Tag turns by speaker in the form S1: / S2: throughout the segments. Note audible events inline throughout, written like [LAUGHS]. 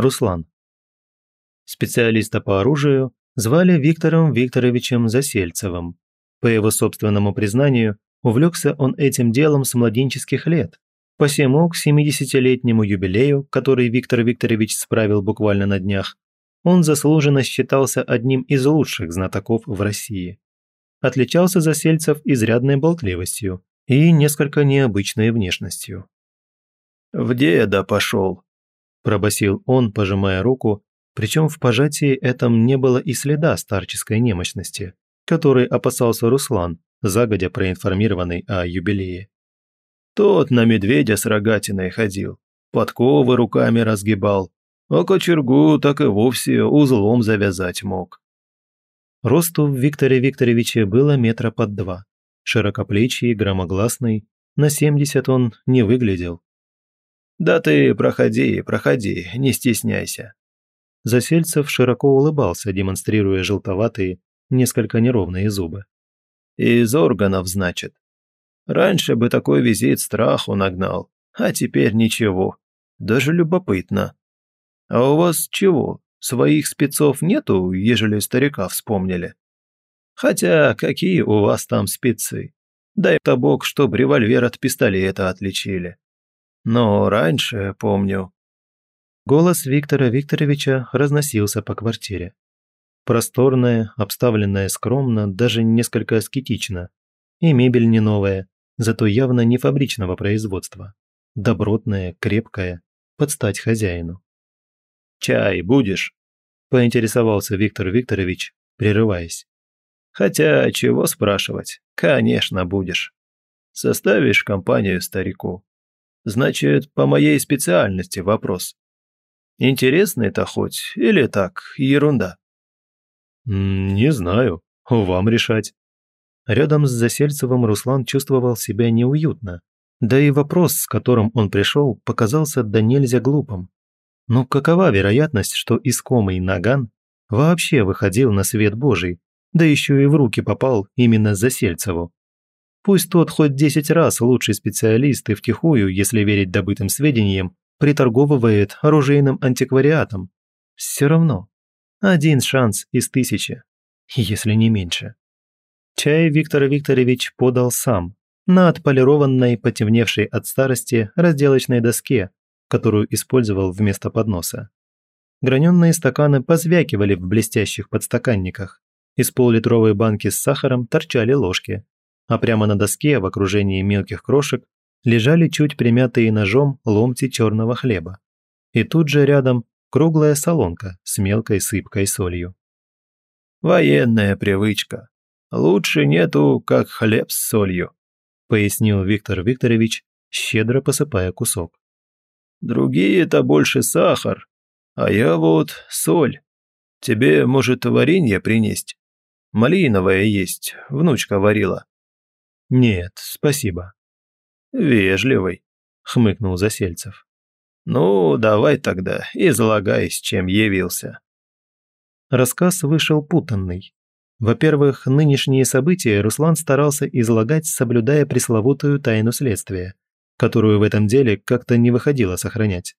S1: Руслан. Специалиста по оружию звали Виктором Викторовичем Засельцевым. По его собственному признанию, увлекся он этим делом с младенческих лет, посему к 70-летнему юбилею, который Виктор Викторович справил буквально на днях, он заслуженно считался одним из лучших знатоков в России. Отличался Засельцев изрядной болтливостью и несколько необычной внешностью.
S2: «В деда пошел», – пробасил он, пожимая руку, причем в пожатии этом не было и следа старческой немощности, которой опасался Руслан, загодя проинформированный о юбилее. Тот на медведя с рогатиной ходил, подковы руками разгибал, а кочергу так и вовсе узлом завязать мог.
S1: Росту в Викторе Викторовиче было метра под два. Широкоплечий, громогласный, на 70 он не выглядел,
S2: «Да ты проходи, проходи, не стесняйся».
S1: Засельцев широко улыбался, демонстрируя желтоватые, несколько неровные зубы.
S2: «Из органов, значит. Раньше бы такой визит страху нагнал, а теперь ничего. Даже любопытно. А у вас чего, своих спецов нету, ежели старика вспомнили? Хотя какие у вас там спецы? Дай-то бог, чтоб револьвер от пистолета отличили». Но раньше, помню...»
S1: Голос Виктора Викторовича разносился по квартире. Просторная, обставленная скромно, даже несколько аскетично. И мебель не новая, зато явно не фабричного производства. Добротная, крепкая, под стать хозяину.
S2: «Чай будешь?» – поинтересовался Виктор Викторович, прерываясь. «Хотя, чего спрашивать? Конечно, будешь. Составишь компанию старику. Значит, по моей специальности вопрос. Интересно это хоть или так, ерунда?
S1: Не знаю, вам решать. Рядом с Засельцевым Руслан чувствовал себя неуютно. Да и вопрос, с которым он пришел, показался да нельзя глупым. Но какова вероятность, что искомый Наган вообще выходил на свет Божий, да еще и в руки попал именно Засельцеву? Пусть тот хоть 10 раз лучший специалист и втихую, если верить добытым сведениям, приторговывает оружейным антиквариатом. Все равно. Один шанс из тысячи. Если не меньше. Чай Виктор Викторович подал сам, на отполированной, потемневшей от старости разделочной доске, которую использовал вместо подноса. Граненные стаканы позвякивали в блестящих подстаканниках. Из полулитровой банки с сахаром торчали ложки, а прямо на доске в окружении мелких крошек лежали чуть примятые ножом ломти черного хлеба. И тут же рядом круглая солонка с мелкой сыпкой солью.
S2: «Военная привычка. Лучше нету, как хлеб с солью», пояснил Виктор Викторович, щедро посыпая кусок. «Другие-то больше сахар, а я вот соль. Тебе, может, варенье принести. Малиновое есть, внучка варила».
S1: «Нет, спасибо».
S2: «Вежливый», — хмыкнул Засельцев. «Ну, давай тогда, излагай, с чем явился».
S1: Рассказ вышел путанный. Во-первых, нынешние события Руслан старался излагать, соблюдая пресловутую тайну следствия, которую в этом деле как-то не выходило сохранять.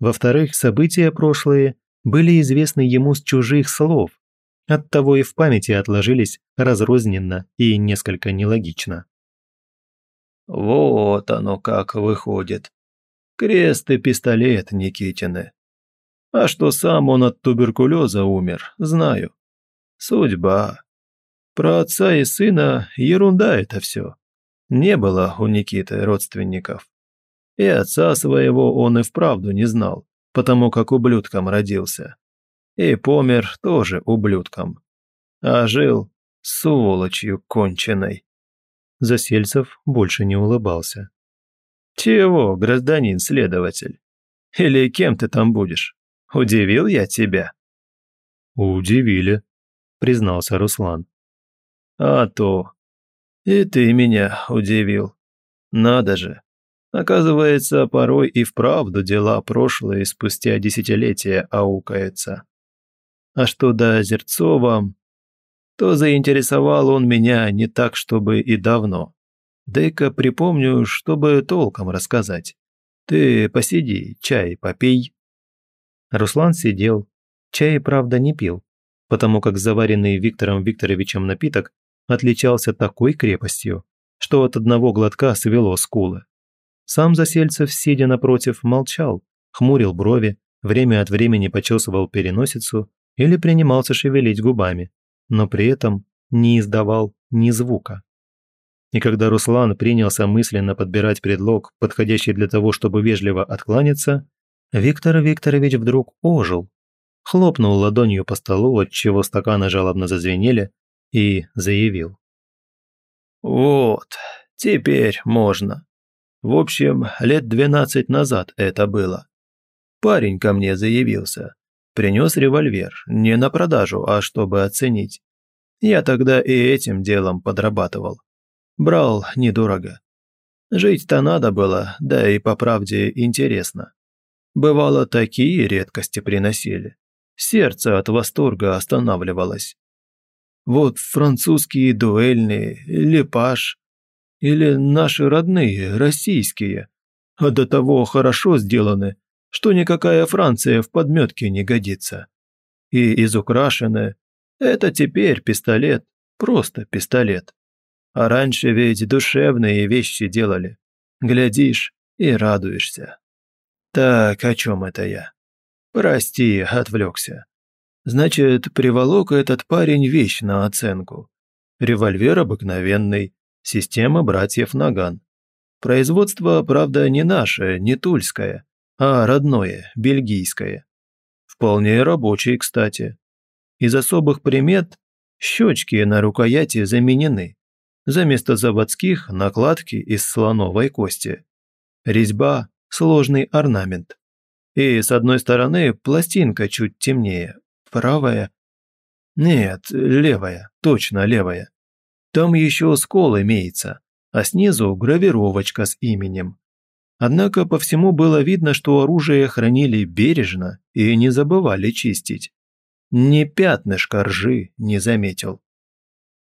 S1: Во-вторых, события прошлые были известны ему с чужих слов, Оттого и в памяти отложились разрозненно и несколько нелогично.
S2: «Вот оно как выходит. Крест и пистолет Никитины. А что сам он от туберкулеза умер, знаю. Судьба. Про отца и сына ерунда это все. Не было у Никиты родственников. И отца своего он и вправду не знал, потому как ублюдком родился и помер тоже ублюдком. А жил сволочью конченой.
S1: Засельцев больше не улыбался.
S2: «Чего, гражданин следователь? Или кем ты там будешь? Удивил я тебя?»
S1: «Удивили», — признался Руслан.
S2: «А то. И ты меня удивил. Надо же. Оказывается, порой и вправду дела прошлые спустя десятилетия аукаются. А что до Озерцова, то заинтересовал он меня не так, чтобы и давно. Дай-ка припомню, чтобы толком рассказать. Ты посиди, чай попей.
S1: Руслан сидел. Чай, правда, не пил, потому как заваренный Виктором Викторовичем напиток отличался такой крепостью, что от одного глотка свело скулы. Сам Засельцев, сидя напротив, молчал, хмурил брови, время от времени почесывал переносицу или принимался шевелить губами, но при этом не издавал ни звука. И когда Руслан принялся мысленно подбирать предлог, подходящий для того, чтобы вежливо откланяться, Виктор Викторович вдруг ожил, хлопнул ладонью по столу, отчего стаканы жалобно зазвенели, и заявил.
S2: «Вот, теперь можно. В общем, лет двенадцать назад это было. Парень ко мне заявился принес револьвер не на продажу, а чтобы оценить. Я тогда и этим делом подрабатывал. Брал недорого. Жить-то надо было, да и по правде интересно. Бывало, такие редкости приносили. Сердце от восторга останавливалось. Вот французские дуэльные, лепаш. Или наши родные, российские. А до того хорошо сделаны, что никакая Франция в подметке не годится. И изукрашенное – это теперь пистолет, просто пистолет. А раньше ведь душевные вещи делали. Глядишь и радуешься. Так, о чем это я? Прости, отвлекся. Значит, приволок этот парень вещь на оценку. Револьвер обыкновенный, система братьев Наган. Производство, правда, не наше, не тульское а родное, бельгийское. Вполне рабочие, кстати. Из особых примет щечки на рукояти заменены. За место заводских – накладки из слоновой кости. Резьба – сложный орнамент. И с одной стороны пластинка чуть темнее, правая. Нет, левая, точно левая. Там еще скол имеется, а снизу гравировочка с именем. Однако по всему было видно, что оружие хранили бережно и не забывали чистить. Ни пятнышка ржи не заметил.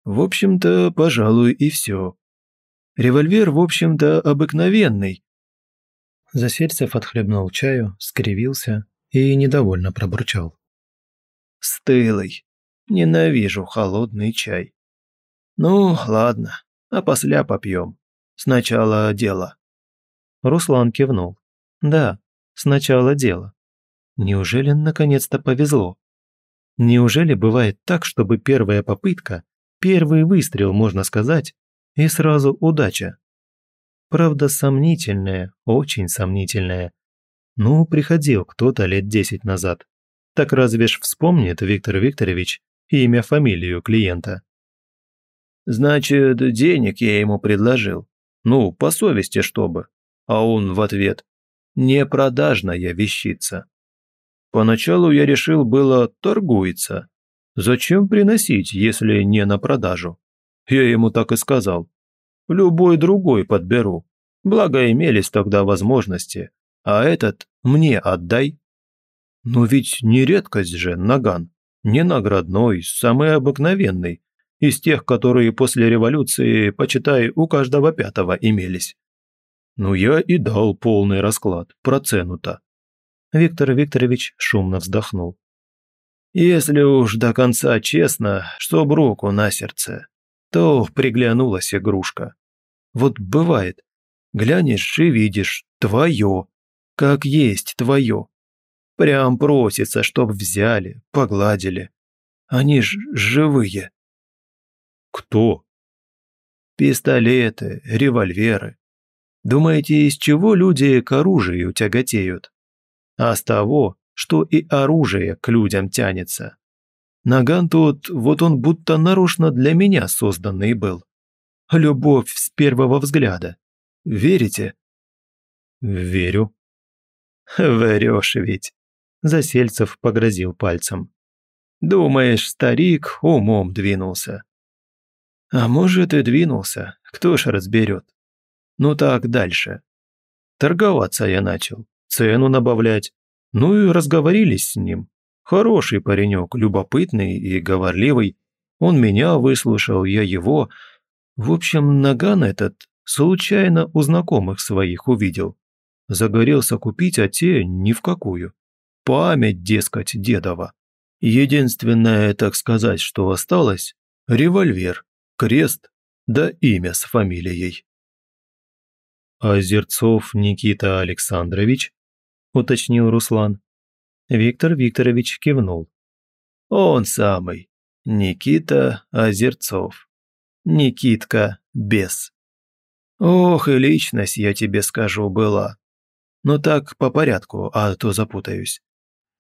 S2: В общем-то, пожалуй, и все. Револьвер, в общем-то, обыкновенный.
S1: Засельцев отхлебнул чаю, скривился и недовольно пробурчал.
S2: «Стылый. Ненавижу холодный чай. Ну, ладно, а после попьем. Сначала дело».
S1: Руслан кивнул. «Да, сначала дело. Неужели наконец-то повезло? Неужели бывает так, чтобы первая попытка, первый выстрел, можно сказать, и сразу удача? Правда, сомнительная, очень сомнительная. Ну, приходил кто-то лет десять назад. Так разве ж вспомнит Виктор Викторович имя, фамилию клиента?
S2: Значит, денег я ему предложил. Ну, по совести, чтобы. А он в ответ «Не продажная вещица». Поначалу я решил было торгуется. Зачем приносить, если не на продажу? Я ему так и сказал. Любой другой подберу. Благо имелись тогда возможности. А этот мне отдай. Но ведь не редкость же наган. Не наградной, самый обыкновенный. Из тех, которые после революции, почитай, у каждого пятого имелись. Ну, я и дал полный расклад про цену-то.
S1: Виктор Викторович шумно вздохнул.
S2: Если уж до конца честно, что руку на сердце, то приглянулась игрушка. Вот бывает, глянешь и видишь твое, как есть твое. Прям просится, чтоб взяли, погладили. Они ж живые.
S1: Кто?
S2: Пистолеты, револьверы. Думаете, из чего люди к оружию тяготеют? А с того, что и оружие к людям тянется. Наган тот, вот он будто нарочно для меня созданный был. Любовь с первого взгляда. Верите?
S1: Верю. [LAUGHS]
S2: Верешь, ведь.
S1: Засельцев погрозил пальцем.
S2: Думаешь, старик умом двинулся. А может и двинулся, кто ж разберет. Ну так, дальше. Торговаться я начал, цену набавлять. Ну и разговорились с ним. Хороший паренек, любопытный и говорливый. Он меня выслушал, я его. В общем, наган этот случайно у знакомых своих увидел. Загорелся купить, а те ни в какую. Память, дескать, дедова. Единственное, так сказать, что осталось – револьвер, крест, да имя с фамилией.
S1: А «Озерцов Никита Александрович?» – уточнил Руслан. Виктор Викторович кивнул.
S2: «Он самый. Никита Озерцов. Никитка Бес. Ох, и личность, я тебе скажу, была. Но так по порядку, а то запутаюсь.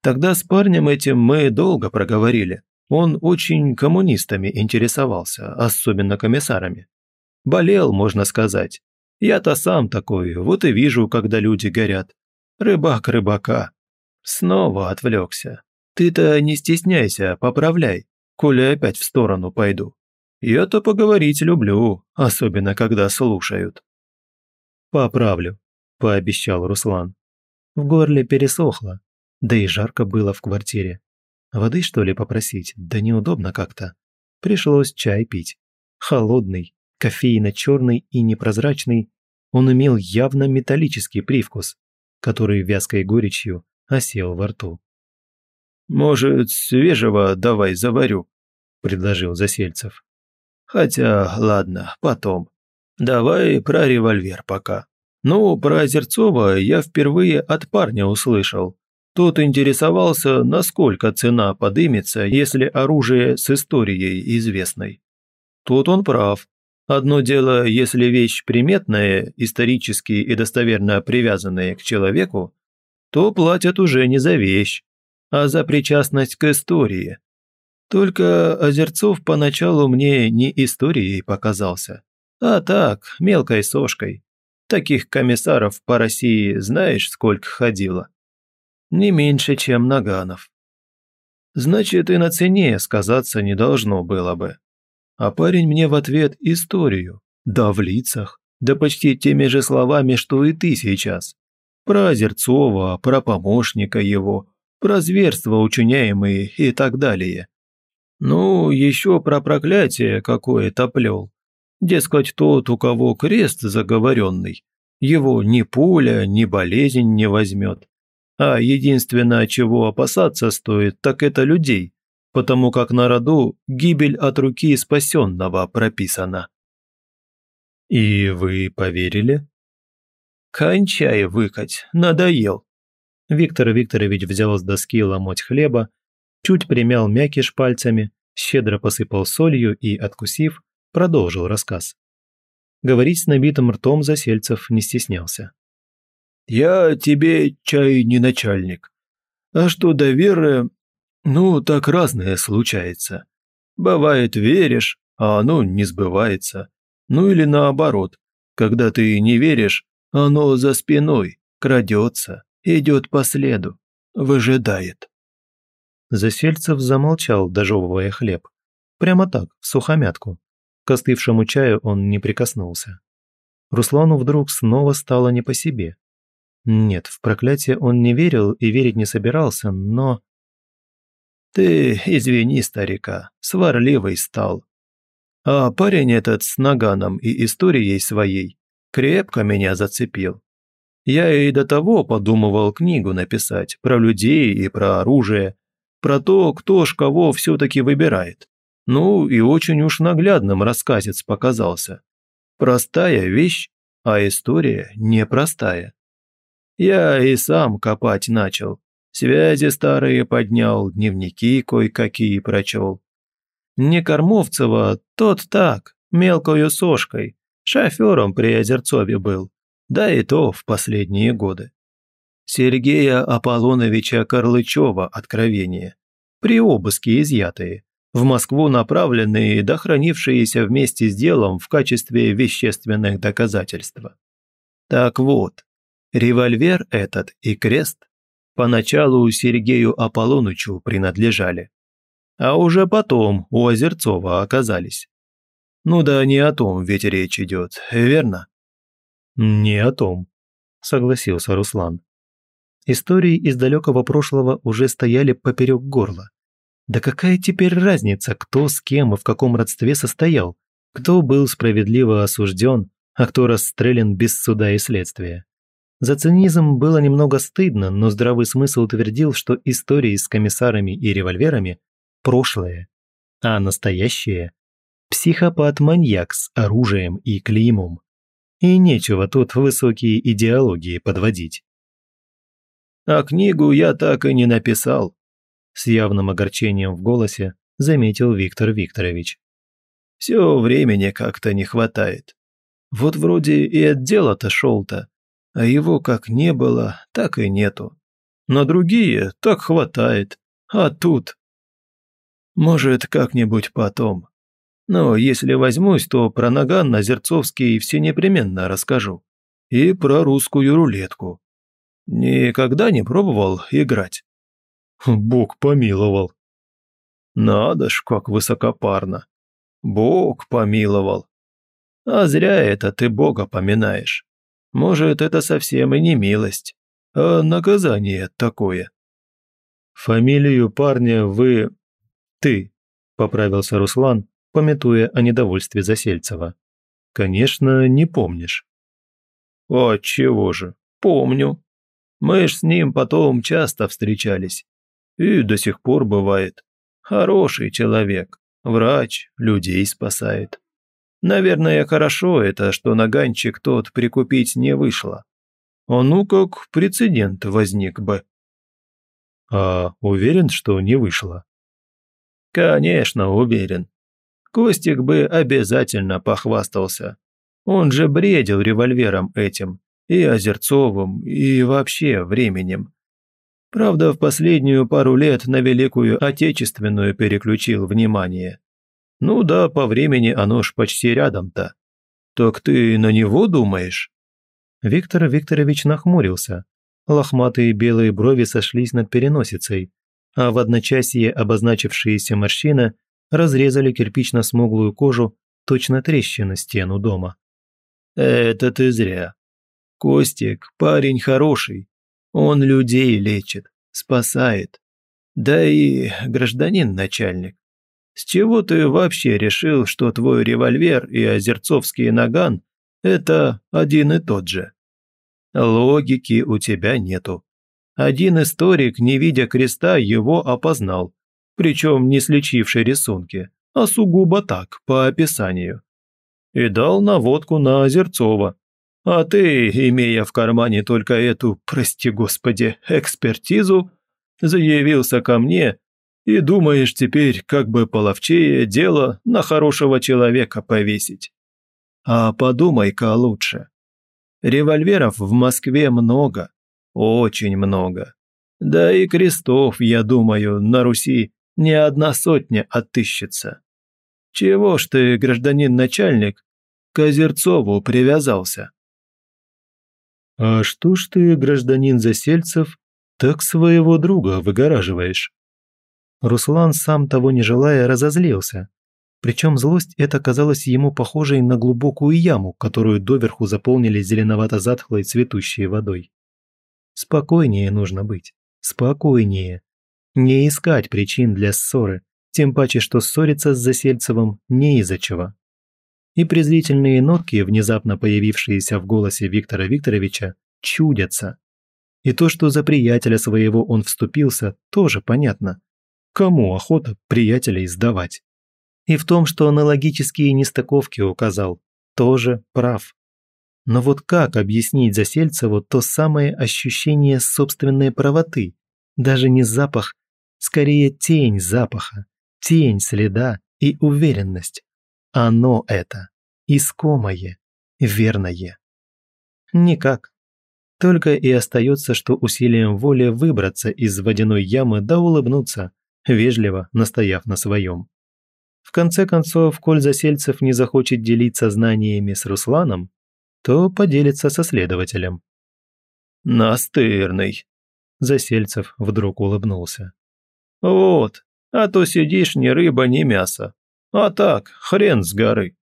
S2: Тогда с парнем этим мы долго проговорили. Он очень коммунистами интересовался, особенно комиссарами. Болел, можно сказать. Я-то сам такой, вот и вижу, когда люди горят. Рыбак рыбака. Снова отвлекся. Ты-то не стесняйся, поправляй, коли опять в сторону пойду. Я-то поговорить люблю, особенно когда слушают.
S1: Поправлю, пообещал Руслан. В горле пересохло, да и жарко было в квартире. Воды, что ли, попросить? Да неудобно как-то. Пришлось чай пить. Холодный кофейно-черный и непрозрачный, он имел явно металлический привкус, который вязкой горечью осел во рту.
S2: «Может, свежего давай заварю», – предложил Засельцев. «Хотя, ладно, потом. Давай про револьвер пока. Ну, про Озерцова я впервые от парня услышал. Тот интересовался, насколько цена подымется, если оружие с историей известной. Тут он прав. Одно дело, если вещь приметная, исторически и достоверно привязанная к человеку, то платят уже не за вещь, а за причастность к истории. Только Озерцов поначалу мне не историей показался, а так, мелкой сошкой. Таких комиссаров по России знаешь, сколько ходило? Не меньше, чем Наганов. Значит, и на цене сказаться не должно было бы. А парень мне в ответ историю. Да в лицах. Да почти теми же словами, что и ты сейчас. Про Озерцова, про помощника его, про зверства учиняемые и так далее. Ну, еще про проклятие какое-то плел. Дескать, тот, у кого крест заговоренный, его ни пуля, ни болезнь не возьмет. А единственное, чего опасаться стоит, так это людей, потому как на роду гибель от руки спасенного прописана.
S1: И вы поверили?
S2: Кончай выкать, надоел.
S1: Виктор Викторович взял с доски ломоть хлеба, чуть примял мякиш пальцами, щедро посыпал солью и, откусив, продолжил рассказ. Говорить с набитым ртом Засельцев не стеснялся.
S2: «Я тебе, чай, не начальник. А что до веры, ну, так разное случается. Бывает, веришь, а оно не сбывается. Ну или наоборот, когда ты не веришь, оно за спиной, крадется, идет по следу, выжидает.
S1: Засельцев замолчал, дожевывая хлеб. Прямо так, в сухомятку. К остывшему чаю он не прикоснулся. Руслану вдруг снова стало не по себе. Нет, в проклятие он не верил и верить не собирался, но
S2: ты извини старика, сварливый стал. А парень этот с наганом и историей своей крепко меня зацепил. Я и до того подумывал книгу написать про людей и про оружие, про то, кто ж кого все-таки выбирает. Ну и очень уж наглядным рассказец показался. Простая вещь, а история непростая. Я и сам копать начал, связи старые поднял, дневники кое-какие прочел. Не Кормовцева, тот так, мелкою сошкой, шофером при Озерцове был, да и то в последние годы. Сергея Аполлоновича Карлычева откровение. При обыске изъятые, в Москву направленные и да хранившиеся вместе с делом в качестве вещественных доказательств. Так вот, револьвер этот и крест поначалу Сергею Аполлонычу принадлежали. А уже потом у Озерцова оказались. Ну да не о том ведь речь идет, верно?
S1: Не о том, согласился Руслан. Истории из далекого прошлого уже стояли поперек горла. Да какая теперь разница, кто с кем и в каком родстве состоял, кто был справедливо осужден, а кто расстрелян без суда и следствия? За цинизм было немного стыдно, но здравый смысл утвердил, что истории с комиссарами и револьверами – прошлое, а настоящее – психопат-маньяк с оружием и клеймом. И нечего тут высокие идеологии подводить.
S2: «А книгу я так и не написал», –
S1: с явным огорчением в голосе заметил Виктор Викторович.
S2: «Все времени как-то не хватает. Вот вроде и от дела-то шел-то, а его как не было, так и нету. На другие так хватает, а тут... Может, как-нибудь потом. Но если возьмусь, то про наган на Зерцовский все непременно расскажу. И про русскую рулетку. Никогда не пробовал играть.
S1: Бог помиловал.
S2: Надо ж, как высокопарно. Бог помиловал. А зря это ты Бога поминаешь. Может, это совсем и не милость, а наказание такое.
S1: Фамилию парня вы... Ты, поправился Руслан, пометуя о недовольстве Засельцева. Конечно, не помнишь.
S2: А чего же, помню. Мы ж с ним потом часто встречались. И до сих пор бывает. Хороший человек, врач, людей спасает. Наверное, хорошо это, что наганчик тот прикупить не вышло. А ну как прецедент возник бы.
S1: А уверен, что не вышло?
S2: Конечно, уверен. Костик бы обязательно похвастался. Он же бредил револьвером этим, и Озерцовым, и вообще временем. Правда, в последнюю пару лет на Великую Отечественную переключил внимание. Ну да, по времени оно ж почти рядом-то. Так ты на него думаешь?
S1: Виктор Викторович нахмурился. Лохматые белые брови сошлись над переносицей, а в одночасье обозначившиеся морщины разрезали кирпично-смуглую кожу, точно трещина стену дома.
S2: «Это ты зря. Костик – парень хороший. Он людей лечит, спасает. Да и гражданин начальник. С чего ты вообще решил, что твой револьвер и озерцовский наган – это один и тот же? Логики у тебя нету. Один историк, не видя креста, его опознал, причем не сличивший рисунки, а сугубо так, по описанию. И дал наводку на Озерцова. А ты, имея в кармане только эту, прости господи, экспертизу, заявился ко мне – и думаешь теперь, как бы половчее дело на хорошего человека повесить. А подумай-ка лучше. Револьверов в Москве много, очень много. Да и крестов, я думаю, на Руси не одна сотня отыщется. Чего ж ты, гражданин начальник, к Озерцову привязался?
S1: А что ж ты, гражданин Засельцев, так своего друга выгораживаешь? Руслан, сам того не желая, разозлился. Причем злость эта казалась ему похожей на глубокую яму, которую доверху заполнили зеленовато-затхлой цветущей водой. Спокойнее нужно быть. Спокойнее. Не искать причин для ссоры, тем паче, что ссориться с Засельцевым не из-за чего. И презрительные нотки, внезапно появившиеся в голосе Виктора Викторовича, чудятся. И то, что за приятеля своего он вступился, тоже понятно – Кому охота приятелей сдавать? И в том, что аналогические нестыковки указал, тоже прав. Но вот как объяснить Засельцеву то самое ощущение собственной правоты? Даже не запах, скорее тень запаха, тень следа и уверенность. Оно это, искомое, верное. Никак. Только и остается, что усилием воли выбраться из водяной ямы да улыбнуться, вежливо настояв на своем. В конце концов, коль Засельцев не захочет делиться знаниями с Русланом, то поделится со следователем.
S2: «Настырный!» Засельцев вдруг улыбнулся. «Вот, а то сидишь ни рыба, ни мясо. А так, хрен с горы.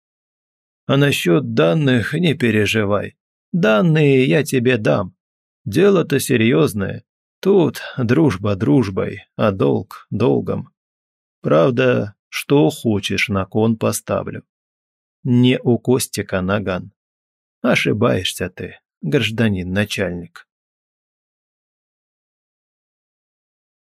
S2: А насчет данных не переживай. Данные я тебе дам. Дело-то серьезное. Тут дружба дружбой, а долг долгом. Правда, что хочешь на кон поставлю. Не у Костика наган. Ошибаешься ты, гражданин начальник.